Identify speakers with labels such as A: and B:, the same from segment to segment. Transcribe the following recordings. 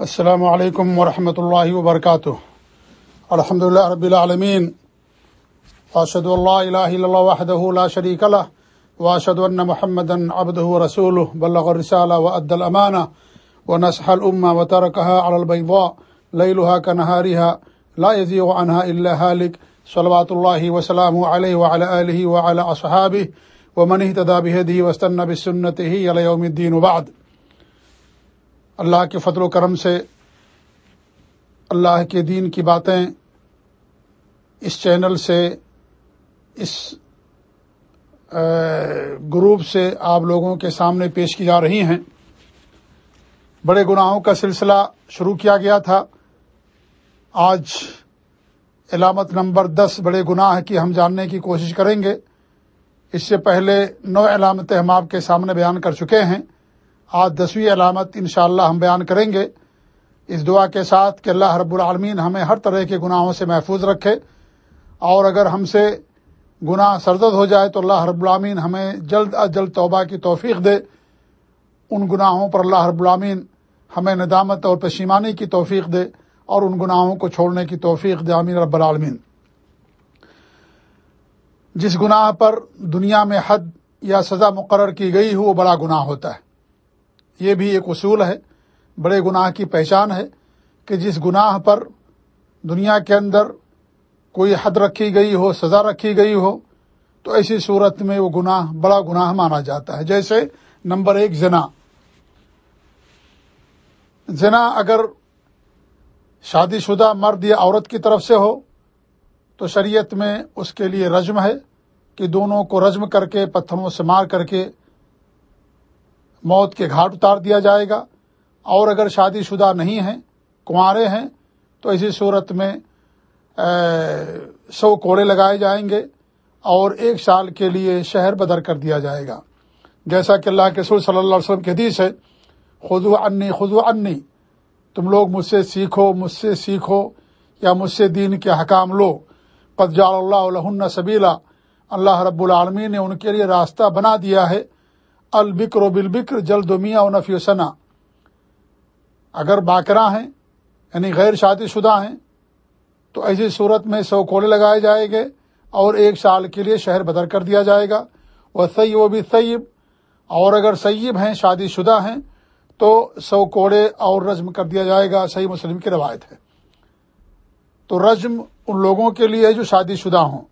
A: السلام علیکم ورحمۃ اللہ وبرکاتہ۔ الحمد لله رب العالمین۔ واشهد ان لا اله الا الله وحده لا شريك له واشهد ان محمدا عبده ورسوله بلغ الرساله وادى الامانه ونصح الامه وتركها على البيضاء ليلها كنهارها لا يزيغ عنها الا هالك صلوات الله وسلامه عليه وعلى اله وعلى اصحابه ومن اهتدى بهديه واستنى بسنته الى يوم الدين وبعد اللہ کے فضل و کرم سے اللہ کے دین کی باتیں اس چینل سے، اس گروپ سے آپ لوگوں کے سامنے پیش کی جا رہی ہیں۔ بڑے گناہوں کا سلسلہ شروع کیا گیا تھا۔ آج علامت نمبر دس بڑے گناہ کی ہم جاننے کی کوشش کریں گے۔ اس سے پہلے نو علامتیں ہم آپ کے سامنے بیان کر چکے ہیں۔ آج دسویں علامت انشاءاللہ ہم بیان کریں گے۔ اس دعا کے ساتھ کہ اللہ رب العالمین ہمیں ہر طرح کے گناہوں سے محفوظ رکھے۔ اور اگر ہم سے گناہ سرزد ہو جائے تو اللہ رب العامین ہمیں جلد از جلد توبہ کی توفیق دے۔ ان گناہوں پر اللہ رب العامین ہمیں ندامت اور پشیمانی کی توفیق دے اور ان گناہوں کو چھوڑنے کی توفیق دے۔ امین رب العالمین۔ جس گناہ پر دنیا میں حد یا سزا مقرر کی گئی ہو، وہ بڑا گناہ ہوتا ہے۔ یہ بھی ایک اصول ہے، بڑے گناہ کی پہچان ہے کہ جس گناہ پر دنیا کے اندر کوئی حد رکھی گئی ہو، سزا رکھی گئی ہو، تو ایسی صورت میں وہ گناہ، بڑا گناہ مانا جاتا ہے۔ جیسے نمبر ایک، زنا۔ زنا اگر شادی شدہ مرد یا عورت کی طرف سے ہو، تو شریعت میں اس کے لیے رجم ہے کہ دونوں کو رجم کر کے، پتھروں سے مار کر کے موت کے گھاٹ اتار دیا جائے گا۔ اور اگر شادی شدہ نہیں ہیں، کنوارے ہیں، تو اسی صورت میں سو کوڑے لگائے جائیں گے اور ایک سال کے لیے شہر بدر کر دیا جائے گا۔ جیسا کہ اللہ کے سور صلی اللہ علیہ وسلم کے حدیث ہے خدو انی خدو انی، تم لوگ مجھ سے سیکھو، مجھ سے سیکھو یا مجھ سے دین کے حکام لو۔ جال اللہ علیہ سبیلا۔ اللہ رب العالمین نے ان کے لیے راستہ بنا دیا ہے۔ البکر و بالبکر جلد و میاں و نفی و ثنا۔ اگر باقرہ ہیں یعنی غیر شادی شدہ ہیں، تو ایسی صورت میں سو کوڑے لگائے جائیں گے اور ایک سال کے لیے شہر بدر کر دیا جائے گا۔ وہ سی و بھی سیب۔ اور اگر سیب ہیں، شادی شدہ ہیں، تو سو کوڑے اور رجم کر دیا جائے گا۔ صحیح مسلم کی روایت ہے۔ تو رجم ان لوگوں کے لیے جو شادی شدہ ہوں۔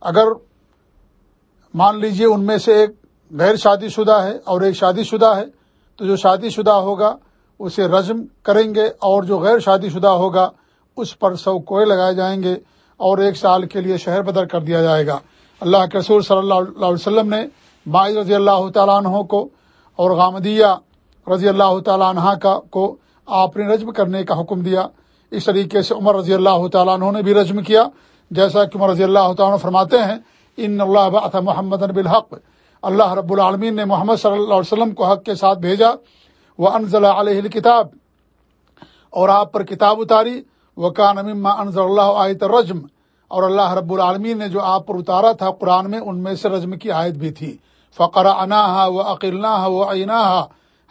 A: اگر مان لیجیے ان میں سے ایک غیر شادی شدہ ہے اور ایک شادی شدہ ہے، تو جو شادی شدہ ہوگا، اسے رجم کریں گے اور جو غیر شادی شدہ ہوگا، اس پر سو کوئے لگائے جائیں گے اور ایک سال کے لیے شہر بدر کر دیا جائے گا۔ اللہ کے رسول صلی اللہ علیہ وسلم نے باعث رضی اللہ تعالیٰ عنہ کو اور غامدیہ رضی اللہ تعالیٰ عنہ کا کو آپ نے رجم کرنے کا حکم دیا۔ اس طریقے سے عمر رضی اللہ تعالیٰ عنہ نے بھی رجم کیا۔ جیسا کہ عمر رضی اللہ تعالیٰ عنہ فرماتے ہیں، ان اللہ محمد بالحق اللہ رب العالمین نے محمد صلی اللہ علیہ وسلم کو حق کے ساتھ بھیجا۔ وہ انضل علیہ کتاب اور آپ پر کتاب اتاری۔ وہ کان اما انضل اللہ آیت رجم اور اللہ رب العالمین نے جو آپ پر اتارا تھا قرآن میں، ان میں سے رجم کی آیت بھی تھی۔ فقر انا ہا وہ عقلنا وہ عینا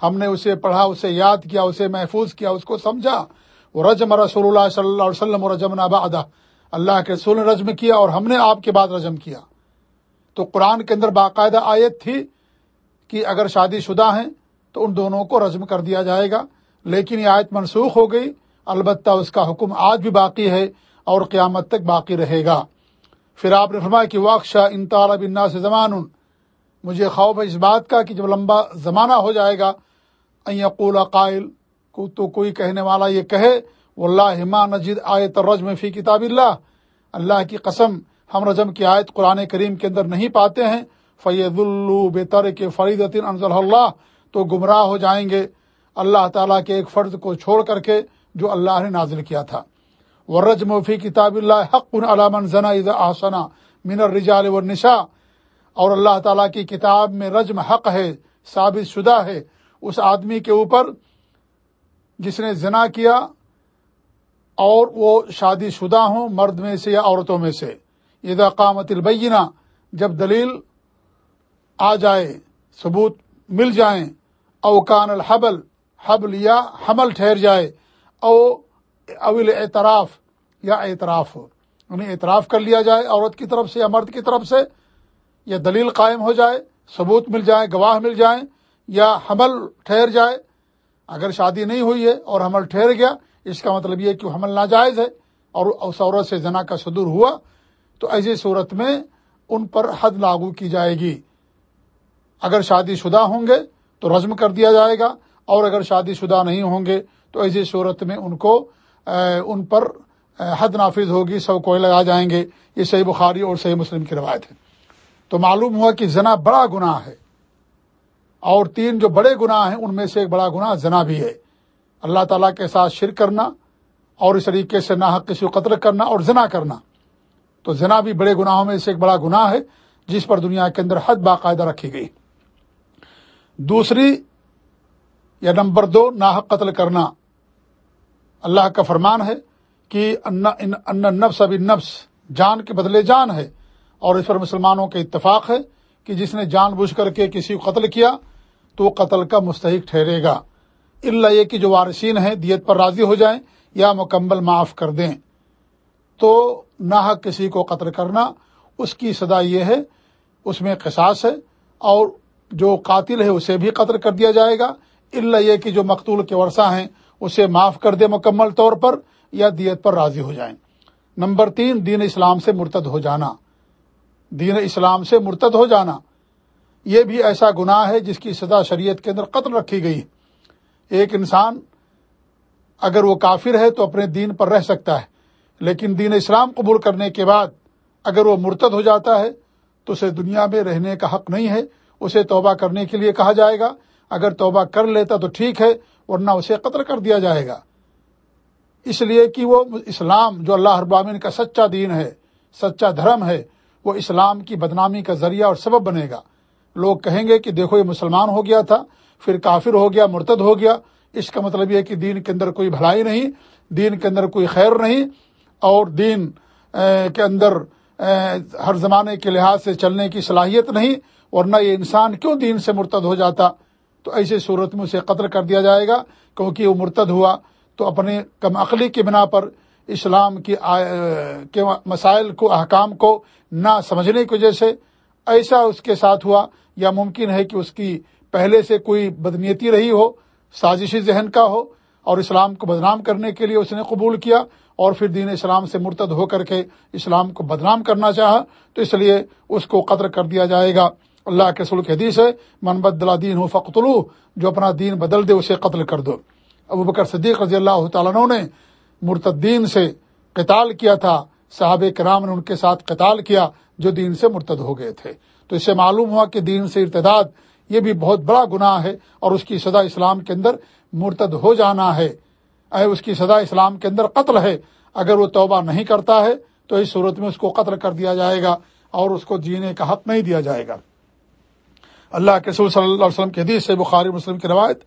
A: ہم نے اسے پڑھا، اسے یاد کیا، اسے محفوظ کیا، اس کو سمجھا۔ وہ رجم رسول اللہ صلی اللہ علیہ وسلم رجم نباد اللہ کے رسول نے رجم کیا اور ہم نے آپ کے بعد رجم کیا۔ تو قرآن کے اندر باقاعدہ آیت تھی کہ اگر شادی شدہ ہیں تو ان دونوں کو رزم کر دیا جائے گا، لیکن یہ آیت منسوخ ہو گئی۔ البتہ اس کا حکم آج بھی باقی ہے اور قیامت تک باقی رہے گا۔ پھر آپ نے فرمایا کہ واقشہ ان طالب سے زمان مجھے خوف ہے اس بات کا کہ جب لمبا زمانہ ہو جائے گا قول قائل، کو تو کوئی کہنے والا یہ کہے وہ اللہ نجید آیت رجم فی کتاب اللہ۔ اللہ کی قسم ہم رجم کی آیت قرآن کریم کے اندر نہیں پاتے ہیں۔ فید الو بےتر کے فرید انضل اللہ تو گمراہ ہو جائیں گے۔ اللہ تعالیٰ کے ایک فرد کو چھوڑ کر کے جو اللہ نے نازل کیا تھا۔ وہ فی کتاب اللہ حق ان علامن ضنا آسنا من الرجال و نشا اور اللہ تعالیٰ کی کتاب میں رجم حق ہے، ثابت شدہ ہے۔ اس آدمی کے اوپر جس نے زنا کیا اور وہ شادی شدہ ہوں، مرد میں سے یا عورتوں میں سے۔ اذا قامت البینہ، جب دلیل آ جائے، ثبوت مل جائیں اوکان الحبل، حبل یا حمل ٹھہر جائے، او اول اعتراف یا اعتراف انہیں اعتراف کر لیا جائے عورت کی طرف سے یا مرد کی طرف سے، یا دلیل قائم ہو جائے، ثبوت مل جائے، گواہ مل جائیں یا حمل ٹھہر جائے، اگر شادی نہیں ہوئی ہے اور حمل ٹھہر گیا، اس کا مطلب یہ کہ وہ حمل ناجائز ہے اور اس عورت سے زنا کا صدور ہوا تو ایسی صورت میں ان پر حد لاگو کی جائے گی۔ اگر شادی شدہ ہوں گے تو رزم کر دیا جائے گا، اور اگر شادی شدہ نہیں ہوں گے تو ایسی صورت میں ان کو ان پر حد نافذ ہوگی سب کوئلے لگا جائیں گے۔ یہ صحیح بخاری اور صحیح مسلم کی روایت ہے۔ تو معلوم ہوا کہ زنا بڑا گناہ ہے، اور تین جو بڑے گناہ ہیں، ان میں سے ایک بڑا گناہ زنا بھی ہے۔ اللہ تعالیٰ کے ساتھ شرک کرنا، اور اس طریقے سے نہ کسی کو قتل کرنا اور زنا کرنا۔ تو زنا بھی بڑے گناہوں میں سے ایک بڑا گناہ ہے، جس پر دنیا کے اندر حد باقاعدہ رکھی گئی۔ دوسری، یا نمبر دو، ناحق قتل کرنا۔ اللہ کا فرمان ہے کہ ان نفس ابھی نفس جان کے بدلے جان ہے۔ اور اس پر مسلمانوں کا اتفاق ہے کہ جس نے جان بوجھ کر کے کسی کو قتل کیا، تو وہ قتل کا مستحق ٹھہرے گا۔ اللہ یہ کہ جو وارثین ہیں، دیت پر راضی ہو جائیں یا مکمل معاف کر دیں۔ تو نہ کسی کو قتل کرنا اس کی سزا یہ ہے، اس میں قصاص ہے اور جو قاتل ہے اسے بھی قتل کر دیا جائے گا۔ اللہ یہ کہ جو مقتول کے ورثہ ہیں، اسے معاف کر دے مکمل طور پر یا دیت پر راضی ہو جائیں۔ نمبر تین، دین اسلام سے مرتد ہو جانا۔ دین اسلام سے مرتد ہو جانا۔ یہ بھی ایسا گناہ ہے جس کی سزا شریعت کے اندر قتل رکھی گئی۔ ایک انسان اگر وہ کافر ہے تو اپنے دین پر رہ سکتا ہے۔ لیکن دین اسلام قبول کرنے کے بعد اگر وہ مرتد ہو جاتا ہے، تو اسے دنیا میں رہنے کا حق نہیں ہے۔ اسے توبہ کرنے کے لیے کہا جائے گا۔ اگر توبہ کر لیتا تو ٹھیک ہے، ورنہ اسے قتل کر دیا جائے گا۔ اس لیے کہ وہ اسلام، جو اللہ ابامین کا سچا دین ہے، سچا دھرم ہے، وہ اسلام کی بدنامی کا ذریعہ اور سبب بنے گا۔ لوگ کہیں گے کہ دیکھو یہ مسلمان ہو گیا تھا، پھر کافر ہو گیا، مرتد ہو گیا۔ اس کا مطلب یہ کہ دین کے اندر کوئی بھلائی نہیں، دین کے اندر کوئی خیر نہیں۔ اور دین کے اندر ہر زمانے کے لحاظ سے چلنے کی صلاحیت نہیں، ورنہ یہ انسان کیوں دین سے مرتد ہو جاتا؟ تو ایسی صورت میں اسے قتل کر دیا جائے گا، کیونکہ وہ مرتد ہوا۔ تو اپنے کم عقلی کی بنا پر اسلام کی کے مسائل کو، احکام کو نہ سمجھنے کی وجہ سے ایسا اس کے ساتھ ہوا، یا ممکن ہے کہ اس کی پہلے سے کوئی بدنیتی رہی ہو، سازشی ذہن کا ہو۔ اور اسلام کو بدنام کرنے کے لیے اس نے قبول کیا اور پھر دین اسلام سے مرتد ہو کر کے اسلام کو بدنام کرنا چاہا، تو اس لیے اس کو قدر کر دیا جائے گا۔ اللہ کے سلک حدیث ہے، من بدلا دین ہو فقتلو جو اپنا دین بدل دے اسے قتل کر دو۔ ابو بکر صدیق رضی اللہ تعالیٰ نے مرتدین سے قتال کیا تھا۔ صحابہ کرام نے ان کے ساتھ قتال کیا جو دین سے مرتد ہو گئے تھے۔ تو اس سے معلوم ہوا کہ دین سے ارتداد یہ بھی بہت بڑا گناہ ہے اور اس کی سزا اسلام کے اندر مرتد ہو جانا ہے۔ اس کی سزا اسلام کے اندر قتل ہے۔ اگر وہ توبہ نہیں کرتا ہے، تو اس صورت میں اس کو قتل کر دیا جائے گا اور اس کو جینے کا حق نہیں دیا جائے گا۔ اللہ کے رسول صلی اللہ علیہ وسلم کے حدیث سے بخاری مسلم کی روایت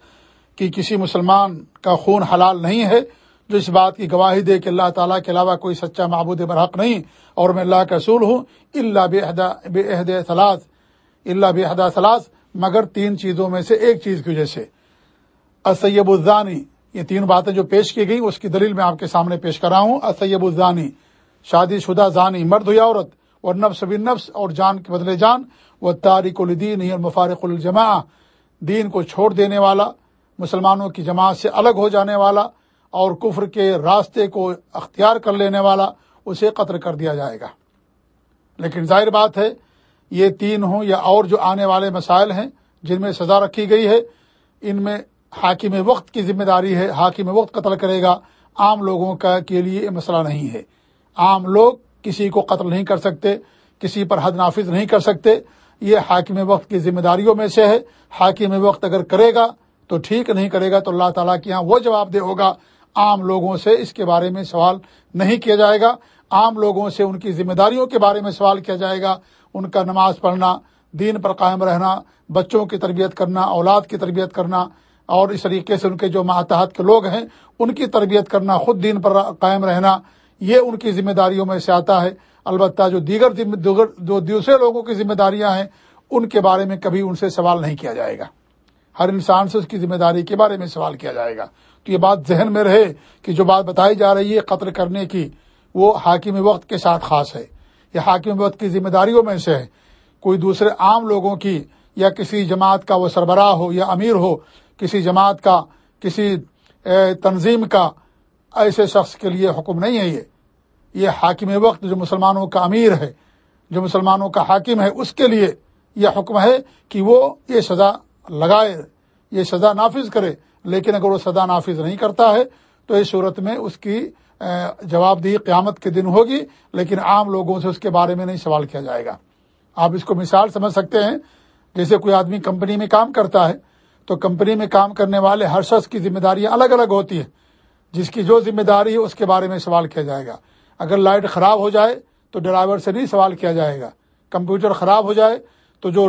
A: کہ کسی مسلمان کا خون حلال نہیں ہے، جو اس بات کی گواہی دے کہ اللہ تعالیٰ کے علاوہ کوئی سچا معبود برحق نہیں اور میں اللہ کا اصول ہوں اللہ بے بے عہد اللہ بے حدا سلاس مگر تین چیزوں میں سے ایک چیز کی وجہ سے۔ اسیب الزانی، یہ تین باتیں جو پیش کی گئی اس کی دلیل میں آپ کے سامنے پیش کر رہا ہوں۔ اسیب الزانی، شادی شدہ زانی، مرد یا عورت، اور نفس بن نفس، اور جان کے بدلے جان۔ وہ تاریخ الدین اور مفارق الجماع دین کو چھوڑ دینے والا، مسلمانوں کی جماعت سے الگ ہو جانے والا، اور کفر کے راستے کو اختیار کر لینے والا، اسے قتل کر دیا جائے گا۔ لیکن ظاہر بات ہے یہ تین ہوں یا اور جو آنے والے مسائل ہیں جن میں سزا رکھی گئی ہے، ان میں حاکم وقت کی ذمہ داری ہے، حاکم وقت قتل کرے گا۔ عام لوگوں کا کے لیے یہ مسئلہ نہیں ہے۔ عام لوگ کسی کو قتل نہیں کر سکتے، کسی پر حد نافذ نہیں کر سکتے۔ یہ حاکم وقت کی ذمہ داریوں میں سے ہے۔ حاکم وقت اگر کرے گا تو ٹھیک، نہیں کرے گا تو اللہ تعالیٰ کے یہاں وہ جواب دے ہوگا۔ عام لوگوں سے اس کے بارے میں سوال نہیں کیا جائے گا۔ عام لوگوں سے ان کی ذمہ داریوں کے بارے میں سوال کیا جائے گا۔ ان کا نماز پڑھنا، دین پر قائم رہنا، بچوں کی تربیت کرنا، اولاد کی تربیت کرنا، اور اس طریقے سے ان کے جو ماتحت کے لوگ ہیں، ان کی تربیت کرنا، خود دین پر قائم رہنا، یہ ان کی ذمہ داریوں میں سے آتا ہے۔ البتہ جو دیگر جو دوسرے لوگوں کی ذمہ داریاں ہیں، ان کے بارے میں کبھی ان سے سوال نہیں کیا جائے گا۔ ہر انسان سے اس کی ذمہ داری کے بارے میں سوال کیا جائے گا۔ تو یہ بات ذہن میں رہے کہ جو بات بتائی جا رہی ہے قتل کرنے کی وہ حاکم وقت کے ساتھ خاص ہے یہ حاکم وقت کی ذمہ داریوں میں سے ہے۔ کوئی دوسرے عام لوگوں کی یا کسی جماعت کا وہ سربراہ ہو یا امیر ہو، کسی جماعت کا، کسی تنظیم کا ایسے شخص کے لیے حکم نہیں ہے یہ۔ یہ حاکم وقت جو مسلمانوں کا امیر ہے، جو مسلمانوں کا حاکم ہے، اس کے لیے یہ حکم ہے کہ وہ یہ سزا لگائے، یہ سزا نافذ کرے۔ لیکن اگر وہ سزا نافذ نہیں کرتا ہے، تو اس صورت میں اس کی جواب دہی قیامت کے دن ہوگی، لیکن عام لوگوں سے اس کے بارے میں نہیں سوال کیا جائے گا۔ آپ اس کو مثال سمجھ سکتے ہیں، جیسے کوئی آدمی کمپنی میں کام کرتا ہے، تو کمپنی میں کام کرنے والے ہر شخص کی ذمہ داریاں الگ الگ ہوتی ہیں، جس کی جو ذمہ داری ہے اس کے بارے میں سوال کیا جائے گا۔ اگر لائٹ خراب ہو جائے، تو ڈرائیور سے نہیں سوال کیا جائے گا۔ کمپیوٹر خراب ہو جائے، تو جو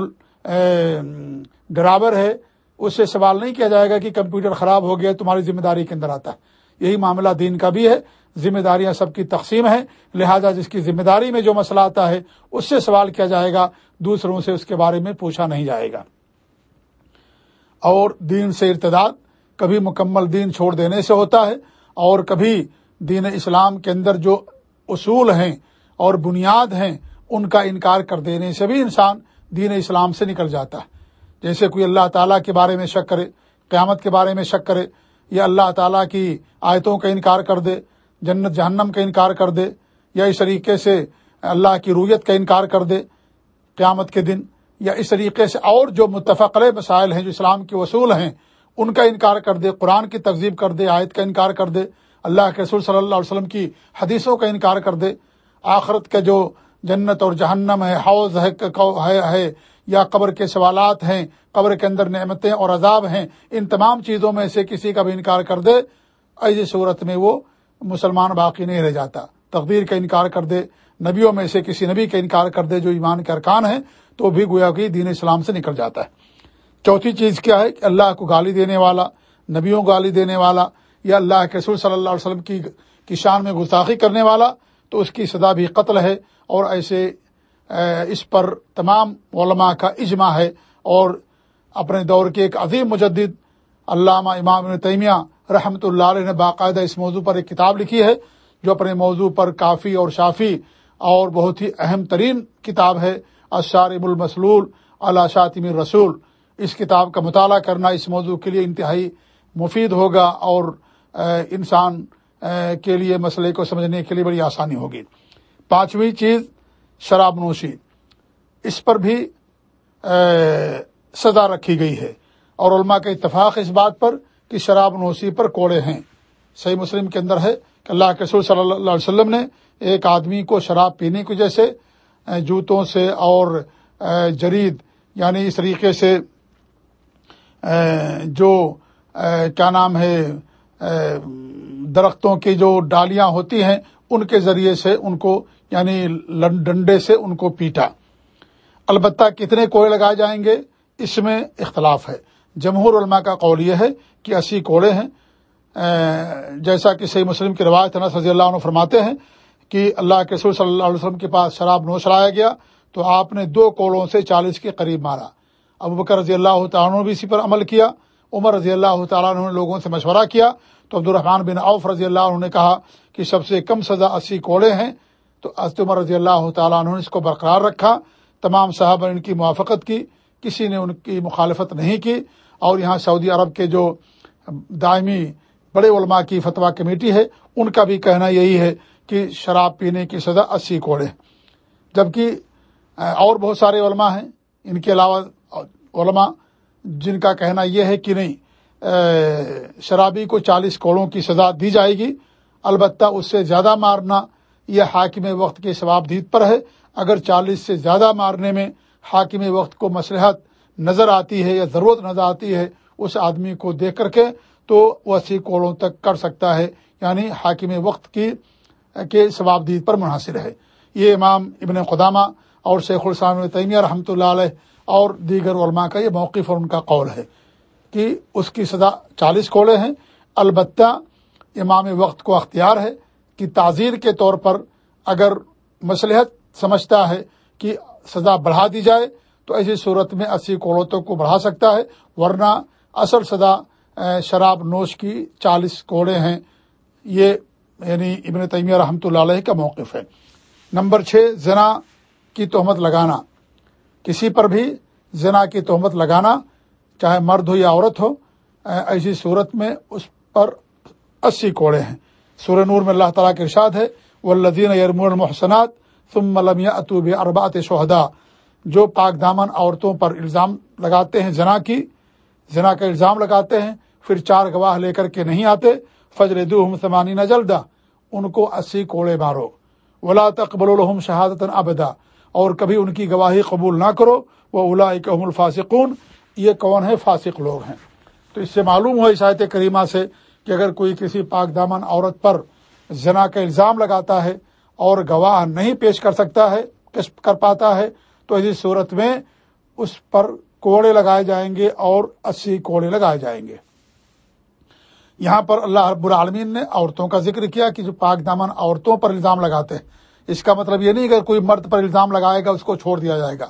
A: ڈرائیور ہے، اس سے سوال نہیں کیا جائے گا کہ کمپیوٹر خراب ہو گیا، تمہاری ذمہ داری کے اندر آتا ہے۔ یہی معاملہ دین کا بھی ہے۔ ذمہ داریاں سب کی تقسیم ہے لہذا جس کی ذمہ داری میں جو مسئلہ آتا ہے، اس سے سوال کیا جائے گا۔ دوسروں سے اس کے بارے میں پوچھا نہیں جائے گا۔ اور دین سے ارتداد، کبھی مکمل دین چھوڑ دینے سے ہوتا ہے، اور کبھی دین اسلام کے اندر جو اصول ہیں اور بنیاد ہیں، ان کا انکار کر دینے سے بھی انسان دین اسلام سے نکل جاتا ہے۔ جیسے کوئی اللہ تعالیٰ کے بارے میں شک کرے، قیامت کے بارے میں شک کرے یا اللہ تعالیٰ کی آیتوں کا انکار کر دے، جنت جہنم کا انکار کر دے، یا اس طریقے سے اللہ کی رویت کا انکار کر دے قیامت کے دن، یا اس طریقے سے اور جو متفقل مسائل ہیں، جو اسلام کے اصول ہیں، ان کا انکار کر دے، قرآن کی تقزیب کر دے، آیت کا انکار کر دے، اللہ کے رسول صلی اللہ علیہ وسلم کی حدیثوں کا انکار کر دے۔ آخرت کا جو جنت اور جہنم ہے، حوض ہے ہے یا قبر کے سوالات ہیں، قبر کے اندر نعمتیں اور عذاب ہیں، ان تمام چیزوں میں سے کسی کا بھی انکار کر دے، ایسی صورت میں وہ مسلمان باقی نہیں رہ جاتا۔ تقدیر کا انکار کر دے، نبیوں میں سے کسی نبی کا انکار کر دے جو ایمان کے ارکان ہیں، تو بھی گویا کہ دین اسلام سے نکل جاتا ہے۔ چوتھی چیز کیا ہے؟ کہ اللہ کو گالی دینے والا، نبیوں کو گالی دینے والا یا اللہ کے رسول صلی اللہ علیہ وسلم کی کی شان میں گستاخی کرنے والا، تو اس کی سزا بھی قتل ہے اور ایسے اس پر تمام علماء کا اجماع ہے اور اپنے دور کے ایک عظیم مجدد علامہ امام تیمیہ رحمۃ اللہ علیہ نے باقاعدہ اس موضوع پر ایک کتاب لکھی ہے، جو اپنے موضوع پر کافی اور شافی اور بہت ہی اہم ترین کتاب ہے اشارب المسلول اللہ شاطم رسول اس کتاب کا مطالعہ کرنا اس موضوع کے لیے انتہائی مفید ہوگا اور انسان کے لیے مسئلے کو سمجھنے کے لیے بڑی آسانی ہوگی۔ پانچویں چیز شراب نوشی، اس پر بھی سزا رکھی گئی ہے۔ اور علماء کا اتفاق اس بات پر کہ شراب نوشی پر کوڑے ہیں۔ صحیح مسلم کے اندر ہے کہ اللہ کے سور صلی اللہ علیہ وسلم نے ایک آدمی کو شراب پینے کی وجہ سے جوتوں سے اور جرید یعنی اس طریقے سے جو کیا نام ہے درختوں کی جو ڈالیاں ہوتی ہیں، ان کے ذریعے سے ان کو یعنی ڈنڈے سے ان کو پیٹا۔ البتہ کتنے کوڑے لگائے جائیں گے؟ اس میں اختلاف ہے۔ جمہور علماء کا قول یہ ہے کہ اسی کوڑے ہیں۔ جیسا کہ صحیح مسلم کی روایت نس رضی اللہ عنہ فرماتے ہیں کہ اللہ کے سور صلی اللہ علیہ وسلم کے پاس شراب نوش لایا گیا تو آپ نے دو کوڑوں سے چالیس کے قریب مارا۔ ابو بکر رضی اللہ تعالیٰ نے بھی اسی پر عمل کیا۔ عمر رضی اللہ تعالیٰ نے لوگوں سے مشورہ کیا۔ تو عبد الرحمان بن عوف رضی اللہ عنہ نے کہا کہ سب سے کم سزا اسی کوڑے ہیں۔ تو حضرت عمر رضی اللہ تعالیٰ عنہ نے اس کو برقرار رکھا، تمام صاحب نے ان کی موافقت کی، کسی نے ان کی مخالفت نہیں کی۔ اور یہاں سعودی عرب کے جو دائمی بڑے علماء کی فتویٰ کمیٹی ہے، ان کا بھی کہنا یہی ہے کہ شراب پینے کی سزا اسی کوڑے جبکہ اور بہت سارے علماء ہیں، ان کے علاوہ علماء، جن کا کہنا یہ ہے کہ نہیں شرابی کو چالیس کوڑوں کی سزا دی جائے گی، البتہ اس سے زیادہ مارنا یہ حاکم وقت کے ثواب دید پر ہے۔ اگر چالیس سے زیادہ مارنے میں حاکم وقت کو مسلحت نظر آتی ہے یا ضرورت نظر آتی ہے اس آدمی کو دیکھ کر کے تو وہ اسی کوڑوں تک کر سکتا ہے۔ یعنی حاکم وقت کی، کے ثواب دید پر منحصر ہے۔ یہ امام ابن قدامہ اور شیخ السلام تیمیہ رحمۃ اللہ علیہ اور دیگر علماء کا یہ موقف اور ان کا قول ہے کہ اس کی سزا چالیس کوڑے ہیں۔ البتہ امام وقت کو اختیار ہے۔ کہ تعزیر کے طور پر اگر مصلحت سمجھتا ہے کہ سزا بڑھا دی جائے، تو ایسی صورت میں اسی کوڑوں تک کو بڑھا سکتا ہے، ورنہ اصل سزا شراب نوش کی چالیس کوڑے ہیں۔ یہ یعنی ابن تیمیہ رحمۃ اللہ علیہ کا موقف ہے۔ نمبر چھ، زنا کی تہمت لگانا۔ کسی پر بھی زنا کی تہمت لگانا، چاہے مرد ہو یا عورت ہو ایسی صورت میں اس پر اسی کوڑے ہیں۔ سورہ نور میں اللہ تعالیٰ کے ارشاد ہے وہ لدین یرمون المحسنات ثم ملم اطوب اربات شہدا جو پاک دامن عورتوں پر الزام لگاتے ہیں زنا کی، زنا کا الزام لگاتے ہیں، پھر چار گواہ لے کر کے نہیں آتے۔ فجر دمانی نہ جلدا۔ ان کو اسی کوڑے مارو۔ ولا تقبل الحم شہادت ابدا اور کبھی ان کی گواہی قبول نہ کرو۔ وہ اولا الفاسقون۔ یہ کون ہے فاسق لوگ ہیں۔ تو اس سے معلوم ہو عیسائیت کریمہ سے کہ اگر کوئی کسی پاک دامن عورت پر زنا کا الزام لگاتا ہے اور گواہ نہیں پیش کر سکتا ہے کر پاتا ہے، تو ایسی صورت میں اس پر کوڑے لگائے جائیں گے اور اسی کوڑے لگائے جائیں گے۔ یہاں پر اللہ رب العالمین نے عورتوں کا ذکر کیا کہ جو پاک دامن عورتوں پر الزام لگاتے ہیں۔ اس کا مطلب یہ نہیں کہ کوئی مرد پر الزام لگائے گا، اس کو چھوڑ دیا جائے گا۔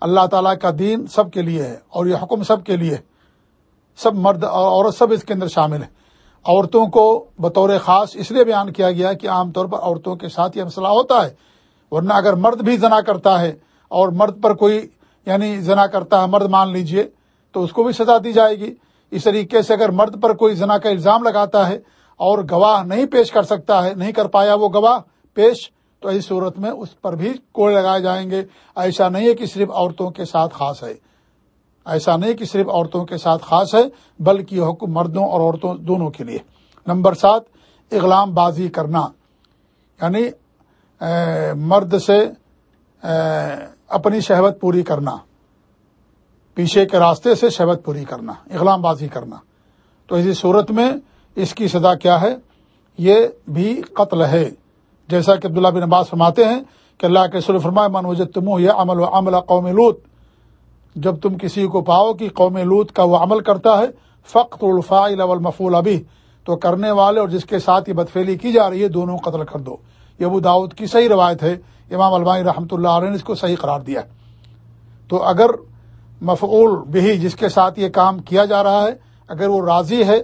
A: اللہ تعالیٰ کا دین سب کے لیے ہے اور یہ حکم سب کے لیے سب مرد اور عورت سب اس کے اندر شامل ہیں۔ عورتوں کو بطور خاص اس لیے بیان کیا گیا کہ عام طور پر عورتوں کے ساتھ یہ مسئلہ ہوتا ہے، ورنہ اگر مرد بھی زنا کرتا ہے اور مرد پر کوئی یعنی زنا کرتا ہے، مرد مان لیجیے، تو اس کو بھی سزا دی جائے گی۔ اس طریقے سے اگر مرد پر کوئی زنا کا الزام لگاتا ہے اور گواہ نہیں پیش کر سکتا ہے، نہیں کر پایا وہ گواہ پیش، تو ایسی صورت میں اس پر بھی کوڑے لگائے جائیں گے۔ ایسا نہیں ہے کہ صرف عورتوں کے ساتھ خاص ہے۔ ایسا نہیں کہ صرف عورتوں کے ساتھ خاص ہے، بلکہ یہ حکم مردوں اور عورتوں دونوں کے لیے۔ نمبر سات، اغلام بازی کرنا۔ یعنی مرد سے اپنی شہوت پوری کرنا۔ پیچھے کے راستے سے شہوت پوری کرنا، اغلام بازی کرنا۔ تو اسی صورت میں اس کی سزا کیا ہے؟ یہ بھی قتل ہے۔ جیسا کہ عبداللہ بن عباس فرماتے ہیں کہ اللہ کے سر فرمائے، من وجد یہ عمل و عمل قوم لوت جب تم کسی کو پاؤ کہ قوم لوت کا وہ عمل کرتا ہے فخت الفا مفول ابھی تو کرنے والے اور جس کے ساتھ یہ بدفیلی کی جا رہی ہے، دونوں قتل کر دو۔ یہ ابو داود کی صحیح روایت ہے۔ امام علمائی رحمۃ اللہ علیہ نے اس کو صحیح قرار دیا تو اگر مفعول بھی جس کے ساتھ یہ کام کیا جا رہا ہے، اگر وہ راضی ہے،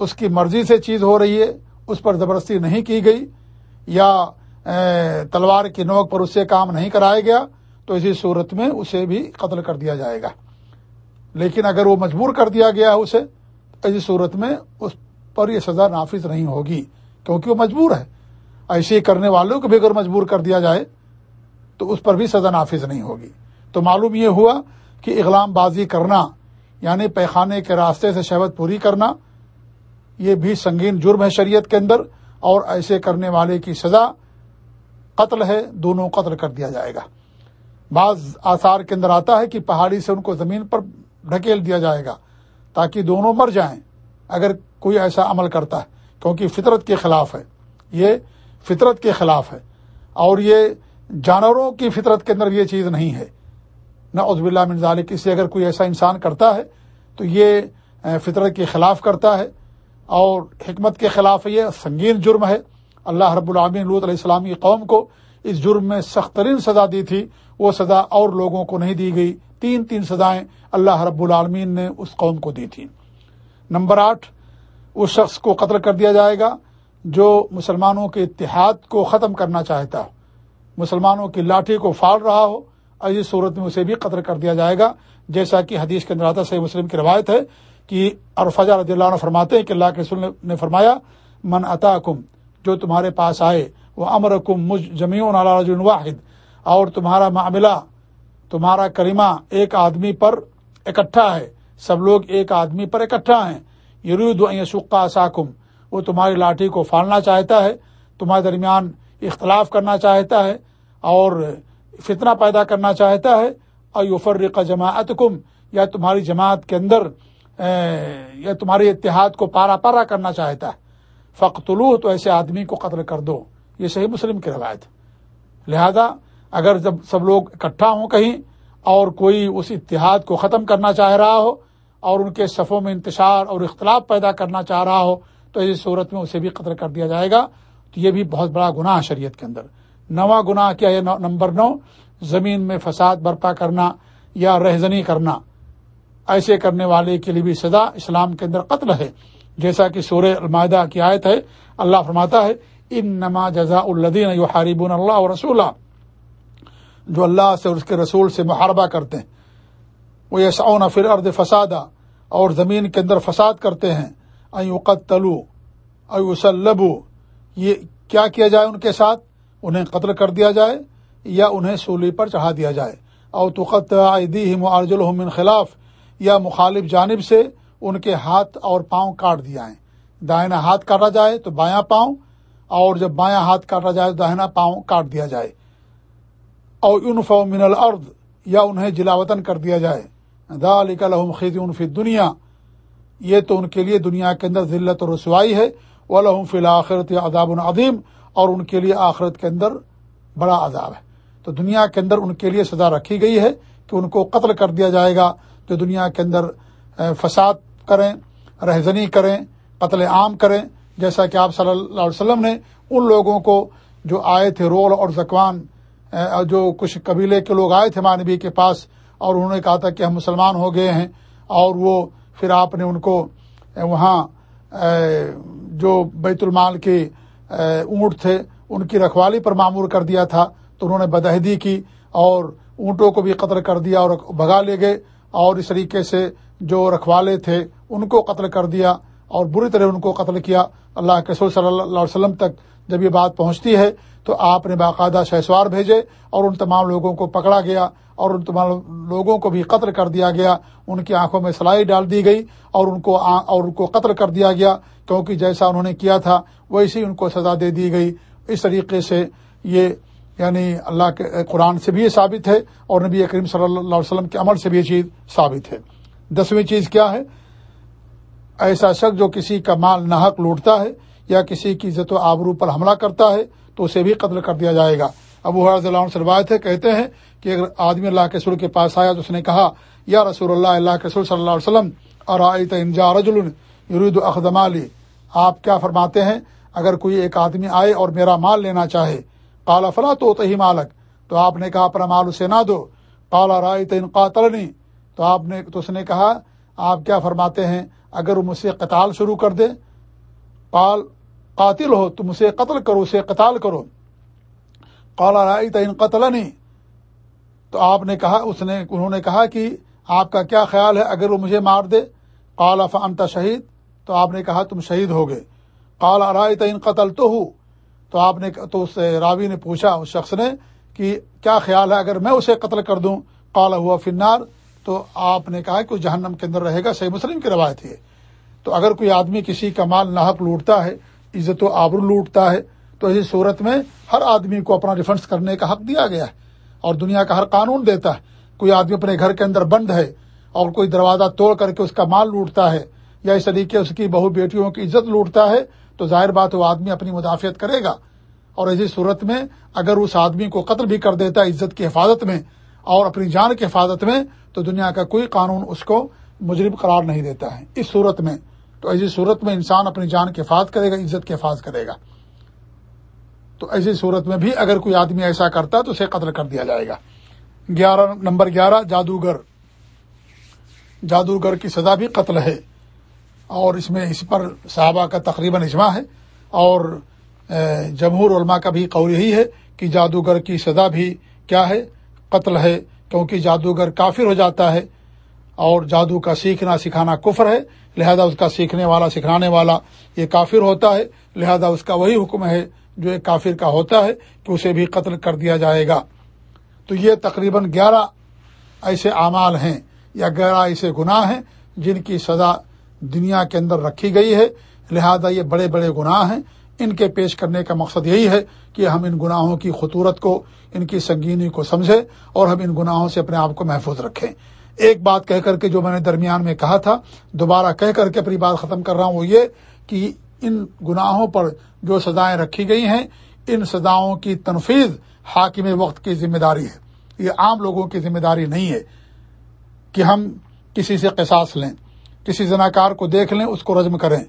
A: اس کی مرضی سے چیز ہو رہی ہے، اس پر زبردستی نہیں کی گئی، یا تلوار کی نوک پر اس سے کام نہیں کرایا گیا تو اسی صورت میں اسے بھی قتل کر دیا جائے گا۔ لیکن اگر وہ مجبور کر دیا گیا اسے ایسی صورت میں اس پر یہ سزا نافذ نہیں ہوگی، کیونکہ وہ مجبور ہے۔ ایسے کرنے والوں کو بھی اگر مجبور کر دیا جائے، تو اس پر بھی سزا نافذ نہیں ہوگی۔ تو معلوم یہ ہوا کہ اغلام بازی کرنا یعنی پیخانے کے راستے سے شہوت پوری کرنا، یہ بھی سنگین جرم ہے شریعت کے اندر، اور ایسے کرنے والے کی سزا قتل ہے، دونوں قتل کر دیا جائے گا۔ بعض آثار کے اندر آتا ہے کہ پہاڑی سے ان کو زمین پر ڈھکیل دیا جائے گا تاکہ دونوں مر جائیں اگر کوئی ایسا عمل کرتا ہے، کیونکہ فطرت کے خلاف ہے۔ یہ فطرت کے خلاف ہے۔ اور یہ جانوروں کی فطرت کے اندر یہ چیز نہیں ہے۔ نہ عزب اللہ من ذالک، اس سے اگر کوئی ایسا انسان کرتا ہے تو یہ فطرت کے خلاف کرتا ہے۔ اور حکمت کے خلاف یہ سنگین جرم ہے۔ اللہ رب العامین لوت علیہ السلام کی قوم کو اس جرم میں سخت ترین سزا دی تھی، وہ سزا اور لوگوں کو نہیں دی گئی۔ تین تین سزائیں اللہ رب العالمین نے اس قوم کو دی تھی۔ نمبر آٹھ، اس شخص کو قتل کر دیا جائے گا جو مسلمانوں کے اتحاد کو ختم کرنا چاہتا ہو۔ مسلمانوں کی لاٹھی کو پھاڑ رہا ہو ایسی صورت میں اسے بھی قتل کر دیا جائے گا۔ جیسا کہ حدیث کے اندر آتا صحیح مسلم کی روایت ہے کہ ارفجا رضی اللہ عنہ فرماتے ہیں کہ اللہ کے رسول نے فرمایا، من عطا کم جو تمہارے پاس آئے وہ امر کم مجھ جمیون واحد۔ اور تمہارا معاملہ، تمہارا کریمہ ایک آدمی پر اکٹھا ہے۔ سب لوگ ایک آدمی پر اکٹھا ہیں۔ یرود سکا ساکم وہ تمہاری لاٹھی کو پھاڑنا چاہتا ہے، تمہارے درمیان اختلاف کرنا چاہتا ہے اور فتنہ پیدا کرنا چاہتا ہے۔ اور یوفر جماعت کم یا تمہاری جماعت کے اندر یا تمہارے اتحاد کو پارا پارا کرنا چاہتا ہے۔ فقتلو تو ایسے آدمی کو قتل کر دو۔ یہ صحیح مسلم کی روایت لہذا اگر جب سب لوگ اکٹھا ہوں کہیں اور کوئی اس اتحاد کو ختم کرنا چاہ رہا ہو اور ان کے صفوں میں انتشار اور اختلاف پیدا کرنا چاہ رہا ہو تو ایسی صورت میں اسے بھی قتل کر دیا جائے گا۔ تو یہ بھی بہت بڑا گناہ ہے شریعت کے اندر۔ نواں گناہ کیا ہے؟ نمبر نو، زمین میں فساد برپا کرنا یا رہزنی کرنا۔ ایسے کرنے والے کے لیے بھی سزا اسلام کے اندر قتل ہے۔ جیسا کہ سورہ المائدہ کی آیت ہے، اللہ فرماتا ہے ان نما جزا الدین حریبون اللہ اور رسول جو اللہ سے اور اس کے رسول سے محاربہ کرتے ہیں۔ وہ یسعون فر ارد فسادہ اور زمین کے اندر فساد کرتے ہیں۔ ایوقت تلو ایوسلبو یہ کیا کیا جائے ان کے ساتھ؟ انہیں قتل کر دیا جائے یا انہیں سولی پر چڑھا دیا جائے۔ او تقت عیدی من خلاف۔ یا مخالف جانب سے ان کے ہاتھ اور پاؤں کاٹ دیا ہے دائنا ہاتھ کاٹا جائے تو بایاں پاؤں۔ اور جب بایاں ہاتھ کاٹا جائے تو داہنا پاؤں کاٹ دیا جائے۔ اور انف من الارض، یا انہیں جلاوطن کر دیا جائے۔ دالک لہم خزی فی دنیا یہ تو ان کے لیے دنیا کے اندر ذلت و رسوائی ہے۔ وہ لحم فی الآخرت عذاب العظیم اور ان کے لیے آخرت کے اندر بڑا عذاب ہے۔ تو دنیا کے اندر ان کے لیے سزا رکھی گئی ہے کہ ان کو قتل کر دیا جائے گا۔ جو دنیا کے اندر فساد کریں، رہزنی کریں، قتل عام کریں جیسا کہ آپ صلی اللہ علیہ وسلم نے ان لوگوں کو جو آئے تھے رول اور زکوان جو کچھ قبیلے کے لوگ آئے تھے مانوی کے پاس، اور انہوں نے کہا تھا کہ ہم مسلمان ہو گئے ہیں، اور وہ پھر آپ نے ان کو وہاں جو بیت المال کے اونٹ تھے، ان کی رکھوالی پر معمور کر دیا تھا، تو انہوں نے بدہدی کی اور اونٹوں کو بھی قتل کر دیا اور بھگا لے گئے، اور اس طریقے سے جو رکھوالے تھے، ان کو قتل کر دیا اور بری طرح ان کو قتل کیا۔ اللہ کے صلی اللہ علیہ وسلم تک جب یہ بات پہنچتی ہے، تو آپ نے باقاعدہ شہسوار بھیجے اور ان تمام لوگوں کو پکڑا گیا اور ان تمام لوگوں کو بھی قتل کر دیا گیا۔ ان کی آنکھوں میں سلائی ڈال دی گئی اور ان کو اور ان کو قتل کر دیا گیا۔ کیونکہ جیسا انہوں نے کیا تھا، ویسی ان کو سزا دے دی گئی۔ اس طریقے سے یہ یعنی اللہ کے قرآن سے بھی یہ ثابت ہے اور نبی کریم صلی اللہ علیہ وسلم کے عمل سے بھی یہ چیز ثابت ہے۔ دسویں چیز کیا ہے؟ ایسا شخص جو کسی کا مال ناحق لوٹتا ہے یا کسی کی عزت و آبرو پر حملہ کرتا ہے تو اسے بھی قتل کر دیا جائے گا۔ ابو حرض اللہ سے روایت ہے، کہتے ہیں کہ اگر آدمی اللہ کے سر کے پاس آیا تو اس نے کہا، یا رسول اللہ اللہ کے سر صلی اللہ علیہ وسلم اور انجا رجل یرید اخدم علی آپ کیا فرماتے ہیں، اگر کوئی ایک آدمی آئے اور میرا مال لینا چاہے کالا فلا تو ہی مالک؟ تو آپ نے کہا، اپنا مال اسے نہ دو۔ کالا رائے ان قاتلنی؟ تو آپ نے، تو اس نے کہا، آپ کیا فرماتے ہیں اگر وہ مجھ سے قتال شروع کر دے قال، قاتل ہو، تم اسے قتل کرو، اسے قتال کرو۔ کالا رائے ان قتل نہیں تو آپ نے کہا، اس نے، انہوں نے کہا کہ آپ کا کیا خیال ہے، اگر وہ مجھے مار دے؟ کالا فنتا شہید؟ تو آپ نے کہا، تم شہید ہو گئے۔ کالا رائے ان قتل تو ہوں تو آپ نے، تو اس راوی نے پوچھا، اس شخص نے کہ کیا خیال ہے، اگر میں اسے قتل کر دوں؟ کالا ہوا فنار تو آپ نے کہا کہ جہنم کے اندر رہے گا، صحیح مسلم کی روایت ہے تو اگر کوئی آدمی کسی کا مال ناحق لوٹتا ہے، عزت و آبر لوٹتا ہے، تو ایسی صورت میں ہر آدمی کو اپنا ریفنڈس کرنے کا حق دیا گیا ہے اور دنیا کا ہر قانون دیتا ہے۔ کوئی آدمی اپنے گھر کے اندر بند ہے اور کوئی دروازہ توڑ کر کے اس کا مال لوٹتا ہے یا اس طریقے اس کی بہو بیٹیوں کی عزت لوٹتا ہے، تو ظاہر بات وہ آدمی اپنی مدافعت کرے گا۔ اور ایسی صورت میں اگر اس آدمی کو قتل بھی کر دیتا ہے عزت کی حفاظت میں اور اپنی جان کی حفاظت میں تو دنیا کا کوئی قانون اس کو مجرم قرار نہیں دیتا ہے۔ اس صورت میں، تو ایسی صورت میں انسان اپنی جان کی حفاظت کرے گا، عزت کی حفاظت کرے گا۔ تو ایسی صورت میں بھی اگر کوئی آدمی ایسا کرتا تو اسے قتل کر دیا جائے گا۔ گیارہ، نمبر گیارہ، جادوگر۔ جادوگر کی سزا بھی قتل ہے۔ اور اس میں اس پر صحابہ کا تقریباً اجماع ہے۔ اور جمہور علماء کا بھی قول یہی ہے کہ جادوگر کی سزا بھی کیا ہے؟ قتل ہے۔ کیونکہ جادوگر کافر ہو جاتا ہے اور جادو کا سیکھنا سکھانا کفر ہے، لہذا اس کا سیکھنے والا، سکھانے والا یہ کافر ہوتا ہے۔ لہذا اس کا وہی حکم ہے جو ایک کافر کا ہوتا ہے کہ اسے بھی قتل کر دیا جائے گا۔ تو یہ تقریباً گیارہ ایسے اعمال ہیں یا گیارہ ایسے گناہ ہیں جن کی سزا دنیا کے اندر رکھی گئی ہے۔ لہذا یہ بڑے بڑے گناہ ہیں۔ ان کے پیش کرنے کا مقصد یہی ہے کہ ہم ان گناہوں کی خطورت کو، ان کی سنگینی کو سمجھیں اور ہم ان گناہوں سے اپنے آپ کو محفوظ رکھیں۔ ایک بات کہہ کر کے جو میں نے درمیان میں کہا تھا، دوبارہ کہہ کر کے اپنی بات ختم کر رہا ہوں، وہ یہ کہ ان گناہوں پر جو سزائیں رکھی گئی ہیں، ان سزاؤں کی تنفیذ حاکم وقت کی ذمہ داری ہے۔ یہ عام لوگوں کی ذمہ داری نہیں ہے کہ ہم کسی سے قصاص لیں، کسی زناکار کو دیکھ لیں، اس کو رجم کریں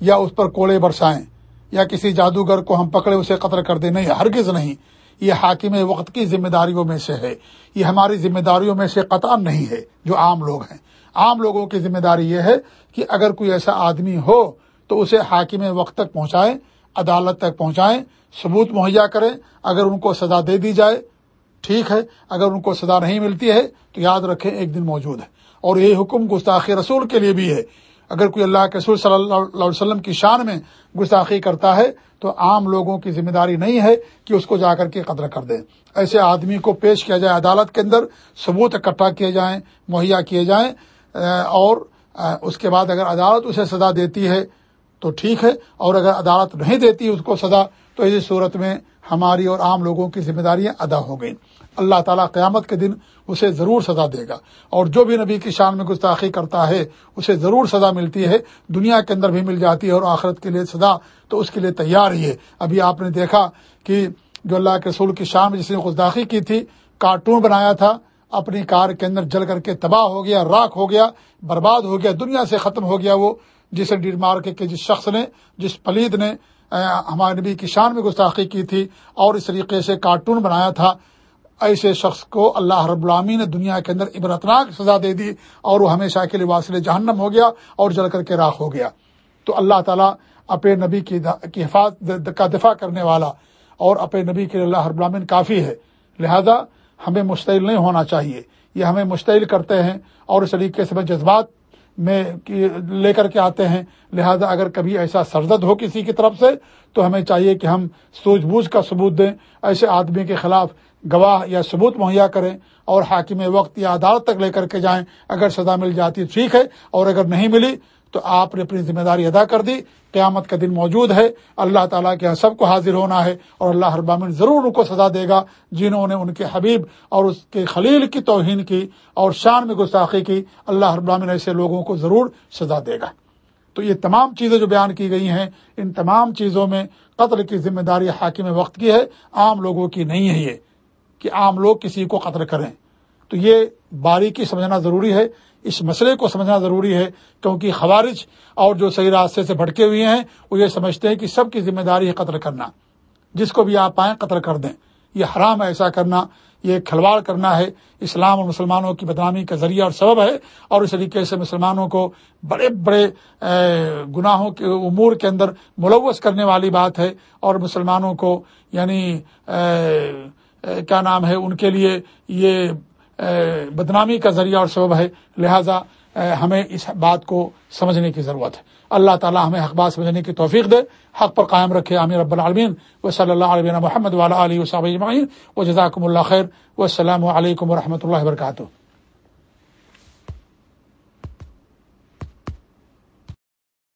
A: یا اس پر کوڑے برسائیں۔ یا کسی جادوگر کو ہم پکڑے اسے قتل کر دیں نہیں، ہرگز نہیں۔ یہ حاکم وقت کی ذمہ داریوں میں سے ہے۔ یہ ہماری ذمہ داریوں میں سے قطع نہیں ہے، جو عام لوگ ہیں۔ عام لوگوں کی ذمہ داری یہ ہے کہ اگر کوئی ایسا آدمی ہو تو اسے حاکم وقت تک پہنچائیں، عدالت تک پہنچائیں، ثبوت مہیا کریں۔ اگر ان کو سزا دے دی جائے، ٹھیک ہے، اگر ان کو سزا نہیں ملتی ہے تو یاد رکھیں، ایک دن موجود ہے۔ اور یہ حکم گستاخی رسول کے لیے بھی ہے۔ اگر کوئی اللہ کے رسول صلی اللہ علیہ وسلم کی شان میں گستاخی کرتا ہے، تو عام لوگوں کی ذمہ داری نہیں ہے کہ اس کو جا کر کے قدر کر دیں۔ ایسے آدمی کو پیش کیا جائے عدالت کے اندر، ثبوت اکٹھا کیے جائیں، مہیا کیے جائیں اور اس کے بعد اگر عدالت اسے سزا دیتی ہے تو ٹھیک ہے، اور اگر عدالت نہیں دیتی اس کو سزا تو اسی صورت میں ہماری اور عام لوگوں کی ذمہ داریاں ادا ہو گئیں۔ اللہ تعالیٰ قیامت کے دن اسے ضرور سزا دے گا۔ اور جو بھی نبی کی شان میں گستاخی کرتا ہے، اسے ضرور سزا ملتی ہے۔ دنیا کے اندر بھی مل جاتی ہے اور آخرت کے لیے سزا تو اس کے لیے تیار ہی ہے۔ ابھی آپ نے دیکھا کہ جو اللہ کے رسول کی شان میں جس نے گستاخی کی تھی، کارٹون بنایا تھا، اپنی کار کے اندر جل کر کے تباہ ہو گیا راک ہو گیا، برباد ہو گیا، دنیا سے ختم ہو گیا وہ، جسے ڈیڑھ مار کے جس شخص نے، جس پلید نے ہمارے نبی کی شان میں گستاخی کی تھی اور اس طریقے سے کارٹون بنایا تھا۔ ایسے شخص کو اللہ رب العامی نے دنیا کے اندر عبرتناک سزا دے دی اور وہ ہمیشہ کے لیے واصل جہنم ہو گیا اور جل کر کے راک ہو گیا۔ تو اللہ تعالیٰ اپنے نبی کی حفاظت کا دفاع کرنے والا اور اپنے نبی کے اللہ رب العامن کافی ہے۔ لہذا ہمیں مشتعل نہیں ہونا چاہیے۔ یہ ہمیں مشتعل کرتے ہیں اور اس طریقے سے جذبات میں لے کر کے آتے ہیں۔ لہذا اگر کبھی ایسا سرزد ہو کسی کی طرف سے تو ہمیں چاہیے کہ ہم سوجھ بوجھ کا ثبوت دیں۔ ایسے آدمی کے خلاف گواہ یا ثبوت مہیا کریں اور حاکم وقت یا عدالت تک لے کر کے جائیں، اگر سزا مل جاتی ٹھیک ہے، اور اگر نہیں ملی تو آپ نے اپنی ذمہ داری ادا کر دی۔ قیامت کا دن موجود ہے، اللہ تعالیٰ کے سب کو حاضر ہونا ہے اور اللہ ابامن ضرور ان کو سزا دے گا جنہوں نے ان کے حبیب اور اس کے خلیل کی توہین کی اور شان میں گستاخی کی۔ اللہ ابامن ایسے لوگوں کو ضرور سزا دے گا۔ تو یہ تمام چیزیں جو بیان کی گئی ہیں، ان تمام چیزوں میں قتل کی ذمہ داری حاکم وقت کی ہے، عام لوگوں کی نہیں ہے یہ۔ کہ عام لوگ کسی کو قتل کریں۔ تو یہ باریکی سمجھنا ضروری ہے، اس مسئلے کو سمجھنا ضروری ہے، کیونکہ خوارج اور جو صحیح راستے سے بھٹکے ہوئے ہیں، وہ یہ سمجھتے ہیں کہ سب کی ذمہ داری ہے قتل کرنا۔ جس کو بھی آپ پائیں قتل کر دیں۔ یہ حرام ہے ایسا کرنا، یہ کھلواڑ کرنا ہے۔ اسلام اور مسلمانوں کی بدنامی کا ذریعہ اور سبب ہے۔ اور اس طریقے سے مسلمانوں کو بڑے بڑے گناہوں کے امور کے اندر ملوث کرنے والی بات ہے۔ اور مسلمانوں کو یعنی کیا نام ہے، ان کے لیے یہ بدنامی کا ذریعہ اور سبب ہے۔ لہذا ہمیں اس بات کو سمجھنے کی ضرورت ہے۔ اللہ تعالیٰ ہمیں حق بات سمجھنے کی توفیق دے، حق پر قائم رکھے۔ عامر رب العالمین۔ و صلی اللہ علیہ محمد والا علیہ وصاب و جزاکم اللہ خیر۔ و السلام علیکم و رحمۃ اللہ وبرکاتہ۔